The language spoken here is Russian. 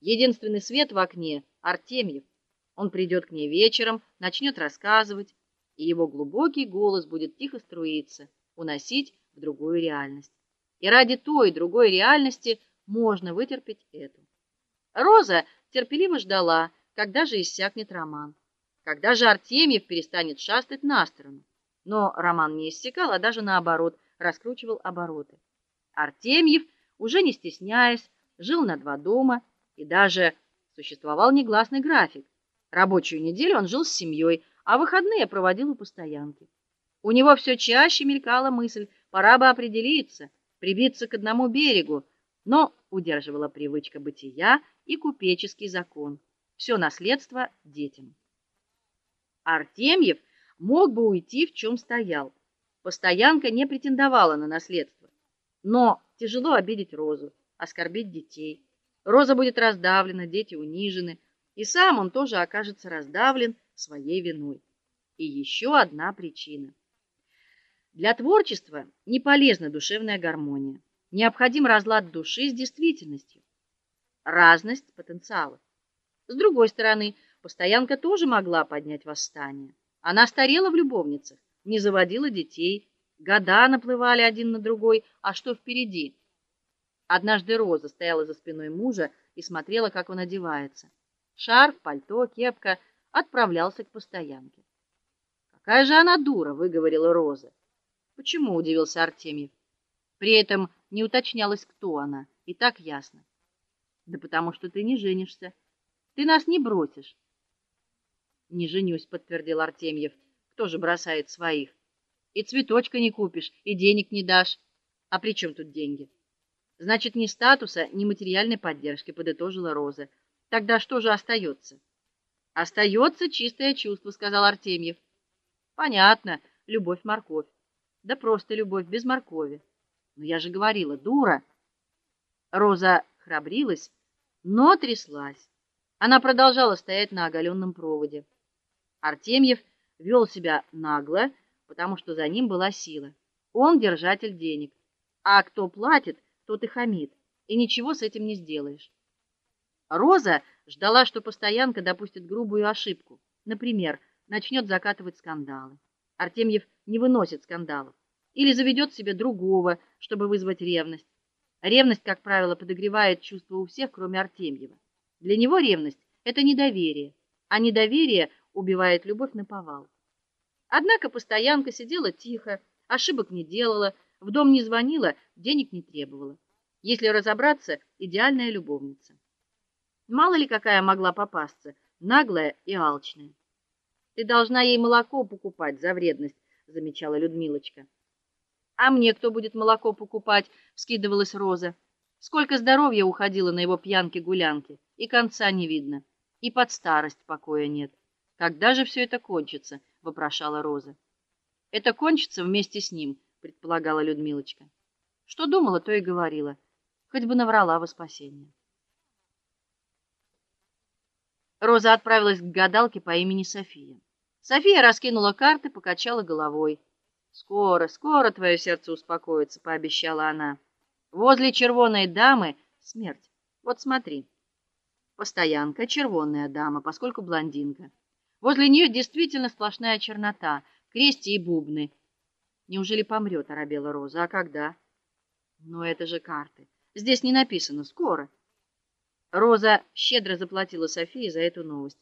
Единственный свет в окне Артемьев. Он придет к ней вечером, начнет рассказывать, и его глубокий голос будет тихо струиться, уносить в другую реальность. И ради той другой реальности можно вытерпеть эту. Роза терпеливо ждала, когда же иссякнет роман, когда же Артемьев перестанет шастать на сторону. Но роман не иссякал, а даже наоборот, раскручивал обороты. Артемьев, уже не стесняясь, жил на два дома, и даже существовал негласный график. Рабочую неделю он жил с семьей, а выходные проводил у постоянки. У него все чаще мелькала мысль: пора бы определиться, прибиться к одному берегу, но удерживала привычка бытия и купеческий закон. Все наследство детям. Артемьев мог бы уйти в чем стоял. Постоянка не претендовала на наследство. Но тяжело обидеть Розу, оскорбить детей. Роза будет раздавлена, дети унижены, и сам он тоже окажется раздавлен своей виной. И еще одна причина. Для творчества не полезна душевная гармония. Необходим разлад души с действительностью, разность потенциалов. С другой стороны, постоянка тоже могла поднять восстание. Она старела в любовницах, не заводила детей, года наплывали один на другой, а что впереди? Однажды Роза стояла за спиной мужа и смотрела, как он одевается. Шарф, пальто, кепка отправлялся к постоянке. Какая же она дура, выговорила Роза. Почему удивился Артемьев? При этом не уточнялось, кто она, и так ясно. Да потому что ты не женишься. Ты нас не бросишь. Не женюсь, подтвердил Артемьев. Кто же бросает своих? И цветочка не купишь, и денег не дашь. А при чем тут деньги? Значит, ни статуса, ни материальной поддержки, подытожила Роза. Тогда что же остается? Остается чистое чувство, сказал Артемьев. Понятно, любовь-морковь. Да просто любовь без моркови. Но я же говорила, дура. Роза храбрилась, но тряслась. Она продолжала стоять на оголенном проводе. Артемьев вел себя нагло, потому что за ним была сила. Он держатель денег. А кто платит, тот и хамит, и ничего с этим не сделаешь. Роза ждала, что постоянка допустит грубую ошибку. Например, начнет закатывать скандалы. Артемьев не выносит скандалов или заведет себе другого, чтобы вызвать ревность. Ревность, как правило, подогревает чувства у всех, кроме Артемьева. Для него ревность это недоверие, а недоверие убивает любовь наповал. Однако постоянка сидела тихо, ошибок не делала, в дом не звонила, денег не требовала. Если разобраться, идеальная любовница. Мало ли какая могла попасться, наглая и алчная. Ты должна ей молоко покупать за вредность, замечала Людмилочка. А мне кто будет молоко покупать? вскидывалась Роза. Сколько здоровья уходило на его пьянки-гулянки, и конца не видно, и под старость покоя нет. Когда же все это кончится? вопрошала Роза. Это кончится вместе с ним предполагала Людмилочка. Что думала, то и говорила, хоть бы наврала во спасение. Роза отправилась к гадалке по имени София. София раскинула карты, покачала головой. Скоро, скоро твое сердце успокоится, пообещала она. Возле червоной дамы смерть. Вот смотри. Постоянка червонная дама, поскольку блондинка. Возле нее действительно сплошная чернота, крести и бубны. Неужели помрет, оробела Роза. А когда? Но это же карты. Здесь не написано скоро. Роза щедро заплатила Софии за эту новость.